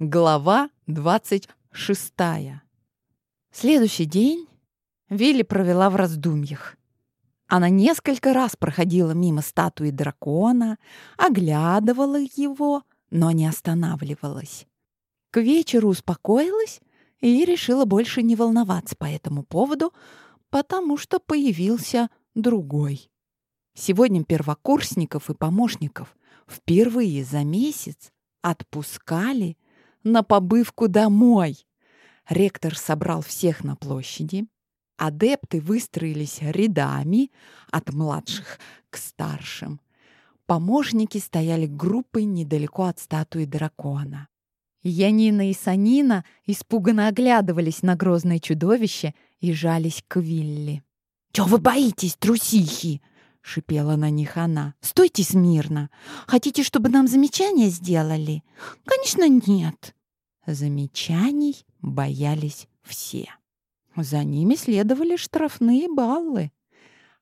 Глава 26. Следующий день Вилли провела в раздумьях. Она несколько раз проходила мимо статуи дракона, оглядывала его, но не останавливалась. К вечеру успокоилась и решила больше не волноваться по этому поводу, потому что появился другой. Сегодня первокурсников и помощников впервые за месяц отпускали на побывку домой. Ректор собрал всех на площади. Адепты выстроились рядами от младших к старшим. Помощники стояли группой недалеко от статуи дракона. Янина и Санина испуганно оглядывались на грозное чудовище и жались к Вилли. «Чего вы боитесь, трусихи?» — шипела на них она. «Стойте смирно! Хотите, чтобы нам замечания сделали?» «Конечно, нет!» Замечаний боялись все. За ними следовали штрафные баллы.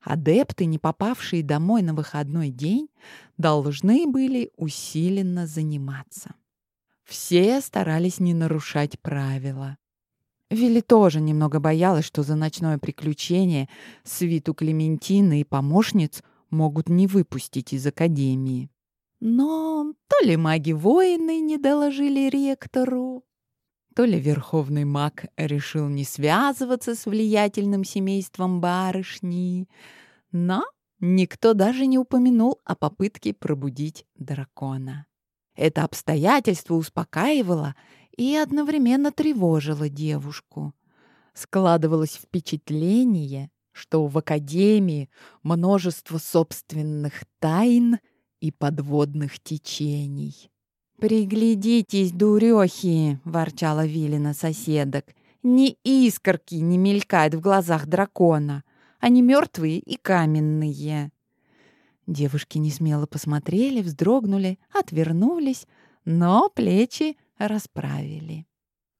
Адепты, не попавшие домой на выходной день, должны были усиленно заниматься. Все старались не нарушать правила. Вилли тоже немного боялась, что за ночное приключение свиту Клементины и помощниц могут не выпустить из академии. Но то ли маги-воины не доложили ректору, то ли верховный маг решил не связываться с влиятельным семейством барышни, но никто даже не упомянул о попытке пробудить дракона. Это обстоятельство успокаивало и одновременно тревожило девушку. Складывалось впечатление, что в Академии множество собственных тайн и подводных течений. «Приглядитесь, дурехи!» — ворчала Вилина соседок. «Ни искорки не мелькает в глазах дракона. Они мертвые и каменные». Девушки несмело посмотрели, вздрогнули, отвернулись, но плечи расправили.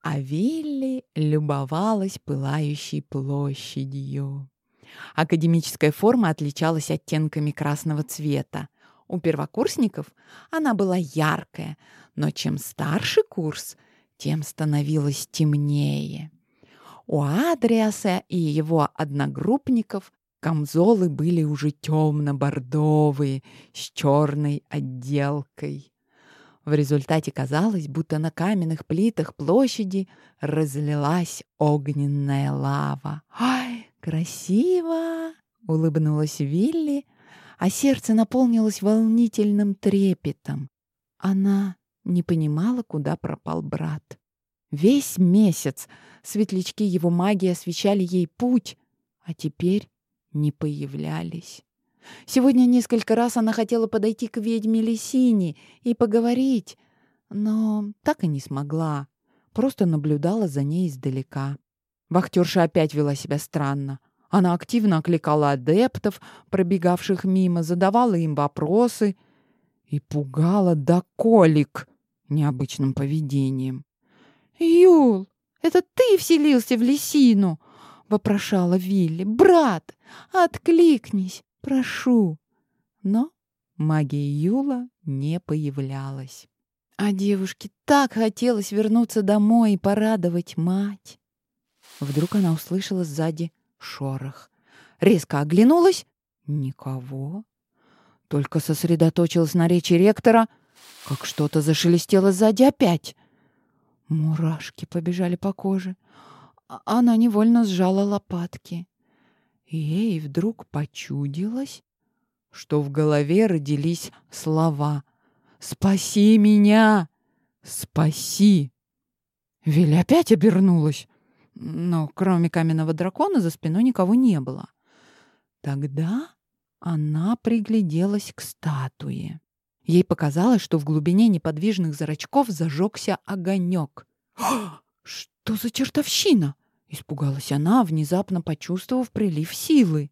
А Вилли любовалась пылающей площадью. Академическая форма отличалась оттенками красного цвета. У первокурсников она была яркая, но чем старше курс, тем становилось темнее. У Адриаса и его одногруппников камзолы были уже темно-бордовые, с черной отделкой. В результате казалось, будто на каменных плитах площади разлилась огненная лава. «Ай, красиво!» — улыбнулась Вилли, а сердце наполнилось волнительным трепетом. Она не понимала, куда пропал брат. Весь месяц светлячки его магии освещали ей путь, а теперь не появлялись. Сегодня несколько раз она хотела подойти к ведьме Лисине и поговорить, но так и не смогла. Просто наблюдала за ней издалека. Вахтерша опять вела себя странно. Она активно окликала адептов, пробегавших мимо, задавала им вопросы и пугала до колик необычным поведением. «Юл, это ты вселился в лисину?» — вопрошала Вилли. «Брат, откликнись, прошу!» Но магия Юла не появлялась. А девушке так хотелось вернуться домой и порадовать мать. Вдруг она услышала сзади Шорох. Резко оглянулась. Никого. Только сосредоточилась на речи ректора, как что-то зашелестело сзади опять. Мурашки побежали по коже. А она невольно сжала лопатки. Ей вдруг почудилось, что в голове родились слова «Спаси меня! Спаси!» Виля опять обернулась но кроме каменного дракона за спиной никого не было. Тогда она пригляделась к статуе. Ей показалось, что в глубине неподвижных зрачков зажегся огонек. «Что за чертовщина?» — испугалась она, внезапно почувствовав прилив силы.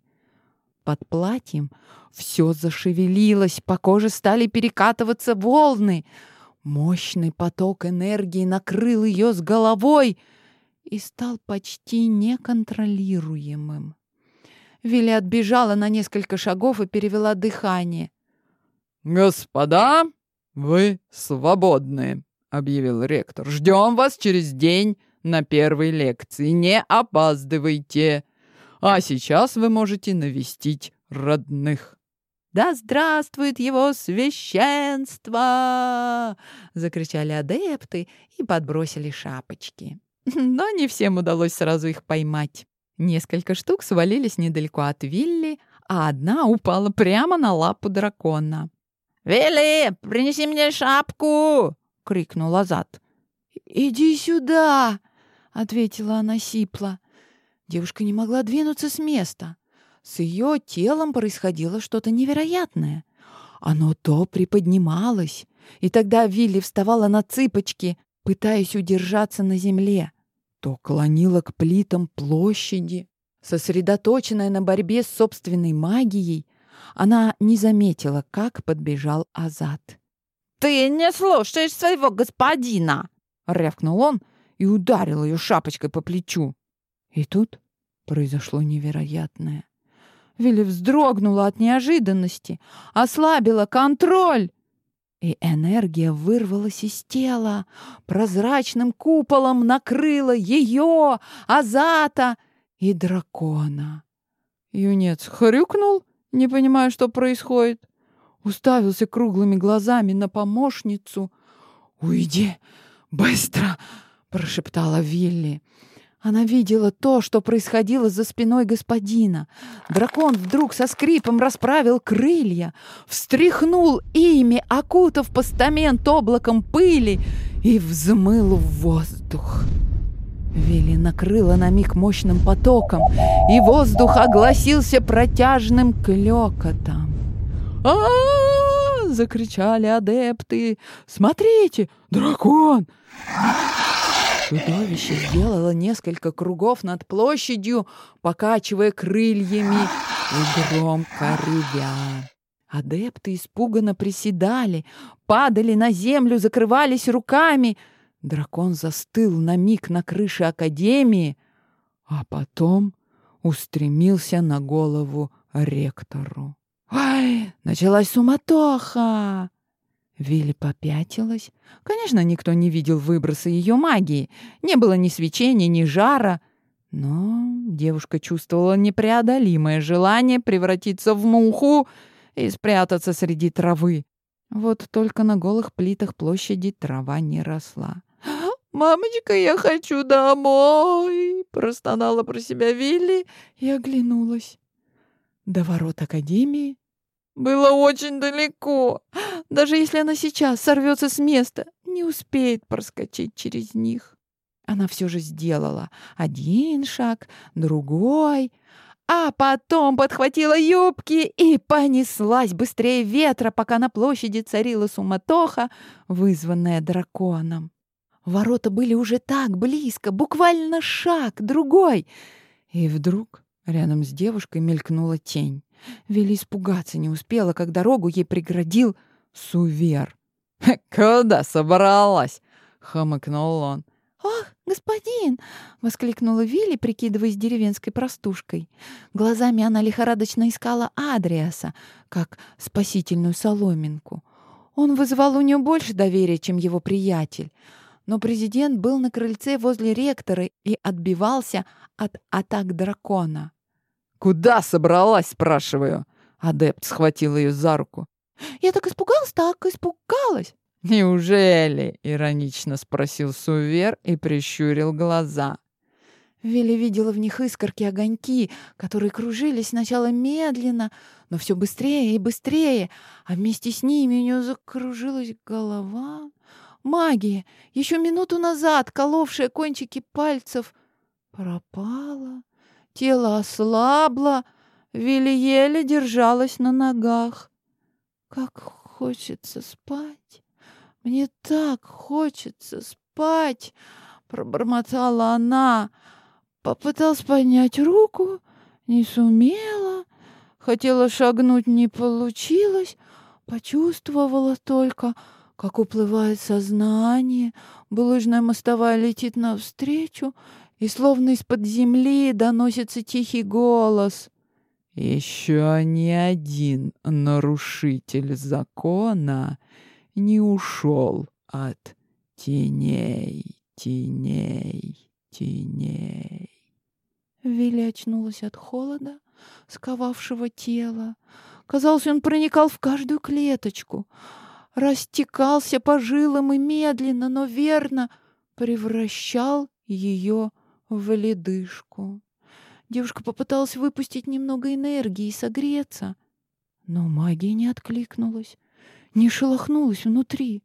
Под платьем все зашевелилось, по коже стали перекатываться волны. Мощный поток энергии накрыл ее с головой — и стал почти неконтролируемым. Вилли отбежала на несколько шагов и перевела дыхание. «Господа, вы свободны!» объявил ректор. «Ждем вас через день на первой лекции. Не опаздывайте. А сейчас вы можете навестить родных». «Да здравствует его священство!» — закричали адепты и подбросили шапочки. Но не всем удалось сразу их поймать. Несколько штук свалились недалеко от Вилли, а одна упала прямо на лапу дракона. «Вилли, принеси мне шапку!» — крикнул Азат. «Иди сюда!» — ответила она сипло. Девушка не могла двинуться с места. С ее телом происходило что-то невероятное. Оно то приподнималось, и тогда Вилли вставала на цыпочки, пытаясь удержаться на земле, то клонила к плитам площади. Сосредоточенная на борьбе с собственной магией, она не заметила, как подбежал Азат. «Ты не слушаешь своего господина!» — рявкнул он и ударил ее шапочкой по плечу. И тут произошло невероятное. Вилли вздрогнула от неожиданности, ослабила контроль. И энергия вырвалась из тела, прозрачным куполом накрыла ее, Азата и дракона. Юнец хрюкнул, не понимая, что происходит. Уставился круглыми глазами на помощницу. «Уйди, быстро!» — прошептала Вилли. Она видела то, что происходило за спиной господина. Дракон вдруг со скрипом расправил крылья, встряхнул ими, окутав постамент облаком пыли и взмыл в воздух. Вилли накрыла на миг мощным потоком, и воздух огласился протяжным клёкотом. а, закричали адепты. «Смотрите, дракон!» Чудовище сделало несколько кругов над площадью, покачивая крыльями и громко ревя. Адепты испуганно приседали, падали на землю, закрывались руками. Дракон застыл на миг на крыше Академии, а потом устремился на голову ректору. «Ай, началась суматоха!» Вилли попятилась. Конечно, никто не видел выброса ее магии. Не было ни свечения, ни жара. Но девушка чувствовала непреодолимое желание превратиться в муху и спрятаться среди травы. Вот только на голых плитах площади трава не росла. «Мамочка, я хочу домой!» — простонала про себя Вилли и оглянулась. До ворот Академии было очень далеко. Даже если она сейчас сорвется с места, не успеет проскочить через них. Она все же сделала один шаг, другой, а потом подхватила юбки и понеслась быстрее ветра, пока на площади царила суматоха, вызванная драконом. Ворота были уже так близко, буквально шаг, другой. И вдруг рядом с девушкой мелькнула тень. Вели испугаться не успела, как дорогу ей преградил Сувер. «Куда собралась?» — хомыкнул он. «Ах, господин!» — воскликнула Вилли, прикидываясь деревенской простушкой. Глазами она лихорадочно искала Адриаса, как спасительную соломинку. Он вызывал у нее больше доверия, чем его приятель. Но президент был на крыльце возле ректора и отбивался от атак дракона. «Куда собралась?» — спрашиваю. Адепт схватил ее за руку. «Я так испугалась, так испугалась!» «Неужели?» — иронично спросил Сувер и прищурил глаза. Вилли видела в них искорки огоньки, которые кружились сначала медленно, но все быстрее и быстрее, а вместе с ними у нее закружилась голова. Магия, еще минуту назад коловшая кончики пальцев, пропала. Тело ослабло, Вилли еле держалась на ногах. «Как хочется спать! Мне так хочется спать!» — пробормотала она. Попыталась поднять руку, не сумела. Хотела шагнуть, не получилось. Почувствовала только, как уплывает сознание, булыжная мостовая летит навстречу, и словно из-под земли доносится тихий голос. «Еще ни один нарушитель закона не ушел от Теней, теней, теней. Вилли очнулась от холода, сковавшего тело. Казалось, он проникал в каждую клеточку, растекался по жилам и медленно, но верно превращал ее в ледышку. Девушка попыталась выпустить немного энергии и согреться, но магия не откликнулась, не шелохнулась внутри.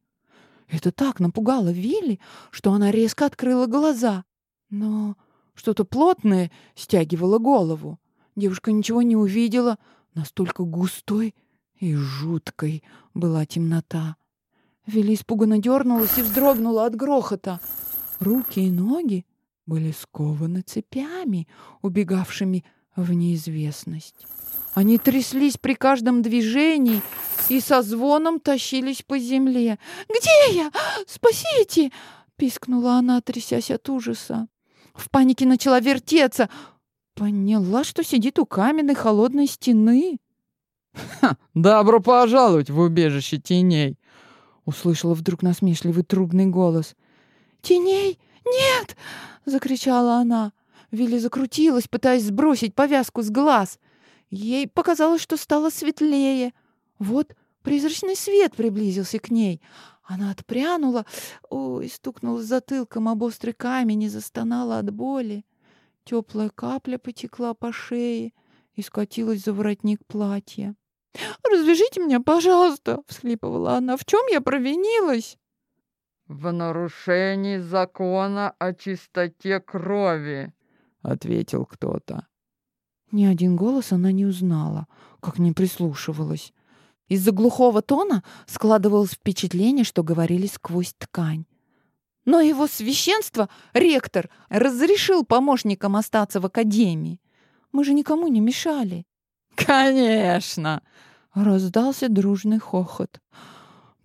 Это так напугало Вилли, что она резко открыла глаза. Но что-то плотное стягивало голову. Девушка ничего не увидела, настолько густой и жуткой была темнота. Вилли испуганно дернулась и вздрогнула от грохота. Руки и ноги были скованы цепями, убегавшими в неизвестность. Они тряслись при каждом движении и со звоном тащились по земле. «Где я? Спасите!» — пискнула она, трясясь от ужаса. В панике начала вертеться. Поняла, что сидит у каменной холодной стены. «Ха, добро пожаловать в убежище теней!» Услышала вдруг насмешливый трубный голос. «Теней? Нет!» — закричала она. Вилли закрутилась, пытаясь сбросить повязку с глаз. Ей показалось, что стало светлее. Вот призрачный свет приблизился к ней. Она отпрянула, ой, стукнула затылком об острый камень и застонала от боли. Теплая капля потекла по шее и скатилась за воротник платья. «Развяжите меня, пожалуйста!» — всхлипывала она. «В чем я провинилась?» «В нарушении закона о чистоте крови», — ответил кто-то. Ни один голос она не узнала, как не прислушивалась. Из-за глухого тона складывалось впечатление, что говорили сквозь ткань. Но его священство, ректор, разрешил помощникам остаться в академии. Мы же никому не мешали. «Конечно!» — раздался дружный хохот.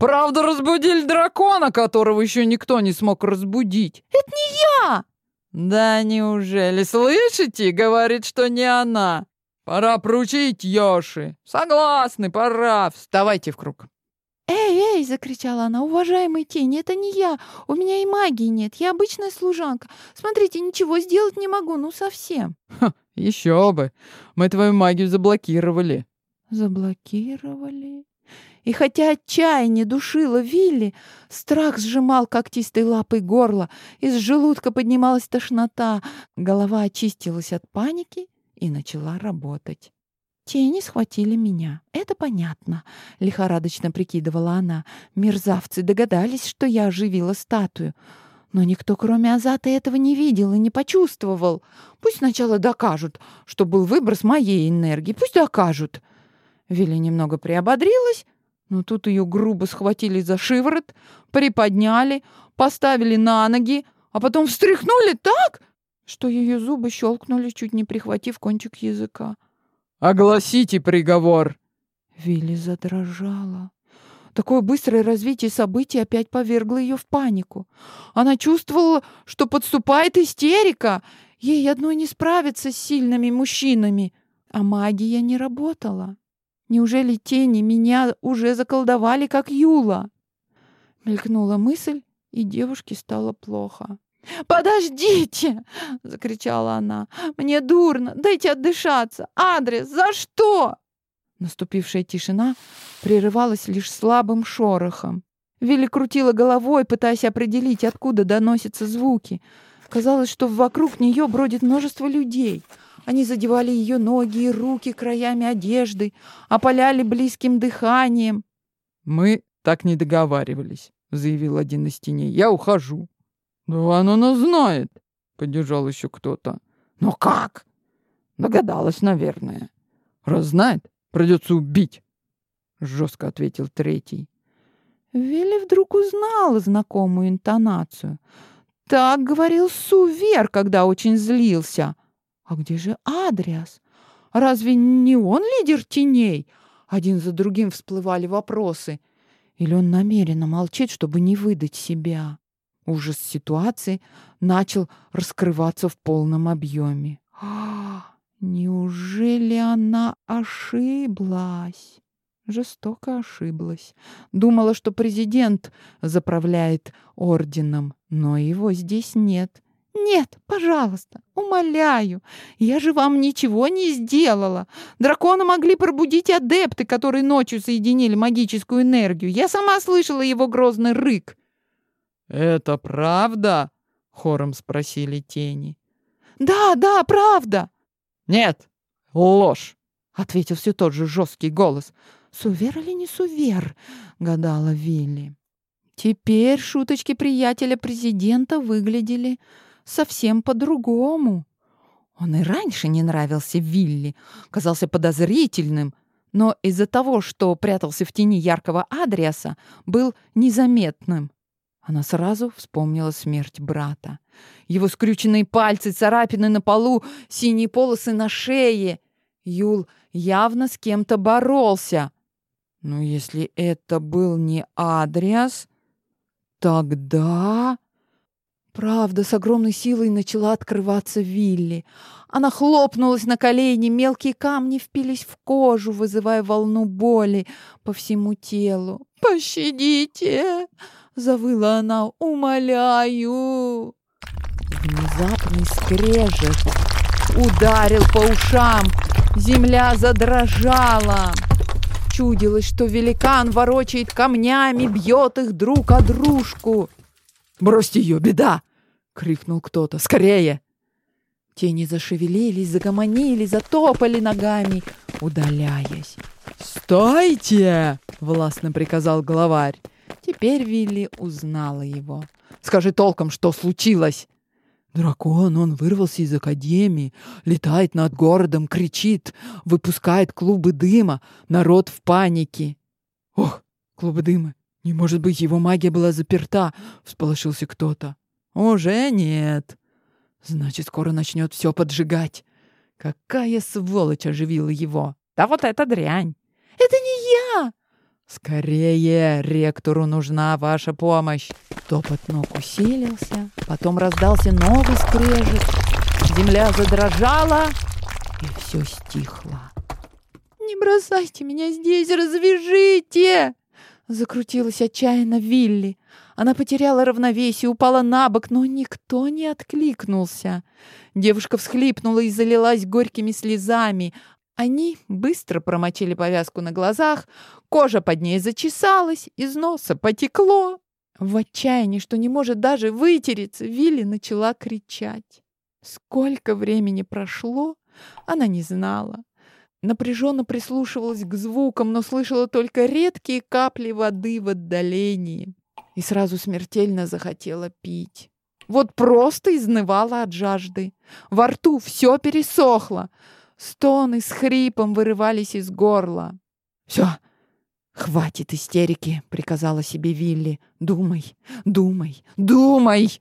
«Правда, разбудили дракона, которого еще никто не смог разбудить!» «Это не я!» «Да неужели? Слышите? Говорит, что не она!» «Пора пручить Йоши!» «Согласны, пора! Вставайте в круг!» «Эй, эй!» — закричала она. «Уважаемый тень, это не я! У меня и магии нет, я обычная служанка. Смотрите, ничего сделать не могу, ну совсем!» Ха, «Еще бы! Мы твою магию заблокировали!» «Заблокировали?» И хотя отчаяние душило Вилли, страх сжимал когтистой лапой горло, из желудка поднималась тошнота, голова очистилась от паники и начала работать. Тени схватили меня. Это понятно, лихорадочно прикидывала она. Мерзавцы догадались, что я оживила статую. Но никто, кроме Азата, этого не видел и не почувствовал. Пусть сначала докажут, что был выброс моей энергии. Пусть докажут. Вилли немного приободрилась, но тут ее грубо схватили за шиворот, приподняли, поставили на ноги, а потом встряхнули так, что ее зубы щелкнули, чуть не прихватив кончик языка. «Огласите приговор!» Вилли задрожала. Такое быстрое развитие событий опять повергло ее в панику. Она чувствовала, что подступает истерика. Ей одной не справиться с сильными мужчинами. А магия не работала. Неужели тени меня уже заколдовали, как Юла? Мелькнула мысль, и девушке стало плохо. «Подождите!» — закричала она. «Мне дурно! Дайте отдышаться! Адрес! За что?» Наступившая тишина прерывалась лишь слабым шорохом. Вилли крутила головой, пытаясь определить, откуда доносятся звуки. Казалось, что вокруг нее бродит множество людей. Они задевали ее ноги и руки краями одежды, опаляли близким дыханием. «Мы так не договаривались», — заявил один из теней. «Я ухожу». «Да оно нас знает», — поддержал еще кто-то. «Но как?» «Догадалась, наверное». «Раз знает, придется убить», — жестко ответил третий. Вилли вдруг узнала знакомую интонацию. Так говорил Сувер, когда очень злился. А где же Адриас? Разве не он лидер теней? Один за другим всплывали вопросы. Или он намеренно молчит, чтобы не выдать себя? Ужас ситуации начал раскрываться в полном объеме. Неужели она ошиблась? Жестоко ошиблась. Думала, что президент заправляет орденом, но его здесь нет. «Нет, пожалуйста, умоляю, я же вам ничего не сделала. Дракона могли пробудить адепты, которые ночью соединили магическую энергию. Я сама слышала его грозный рык». «Это правда?» — хором спросили тени. «Да, да, правда!» «Нет, ложь!» — ответил все тот же жесткий голос. «Сувер или не сувер?» — гадала Вилли. Теперь шуточки приятеля президента выглядели совсем по-другому. Он и раньше не нравился Вилли, казался подозрительным, но из-за того, что прятался в тени яркого Адриаса, был незаметным. Она сразу вспомнила смерть брата. Его скрюченные пальцы, царапины на полу, синие полосы на шее. Юл явно с кем-то боролся. Но если это был не Адриас, тогда... Правда, с огромной силой начала открываться Вилли. Она хлопнулась на колени, мелкие камни впились в кожу, вызывая волну боли по всему телу. «Пощадите!» — завыла она. «Умоляю!» Внезапный скрежет ударил по ушам. Земля задрожала. Чудилось, что великан ворочает камнями, бьет их друг о дружку. «Бросьте ее, беда!» — крикнул кто-то. «Скорее!» Тени зашевелились, загомонили, затопали ногами, удаляясь. «Стойте!» — властно приказал главарь. Теперь Вилли узнала его. «Скажи толком, что случилось!» Дракон, он вырвался из академии, летает над городом, кричит, выпускает клубы дыма, народ в панике. Ох, клубы дыма. Не может быть, его магия была заперта, всполошился кто-то. Уже нет. Значит, скоро начнет все поджигать. Какая сволочь оживила его. Да вот это дрянь. Это не я. Скорее, ректору нужна ваша помощь. Топот ног усилился, потом раздался новый скрежет. Земля задрожала, и все стихло. «Не бросайте меня здесь, развяжите!» Закрутилась отчаянно Вилли. Она потеряла равновесие, упала на бок, но никто не откликнулся. Девушка всхлипнула и залилась горькими слезами. Они быстро промочили повязку на глазах, кожа под ней зачесалась, из носа потекло. В отчаянии, что не может даже вытереться, Вилли начала кричать. Сколько времени прошло, она не знала. Напряженно прислушивалась к звукам, но слышала только редкие капли воды в отдалении. И сразу смертельно захотела пить. Вот просто изнывала от жажды. Во рту все пересохло. Стоны с хрипом вырывались из горла. «Все, «Хватит истерики», — приказала себе Вилли. «Думай, думай, думай!»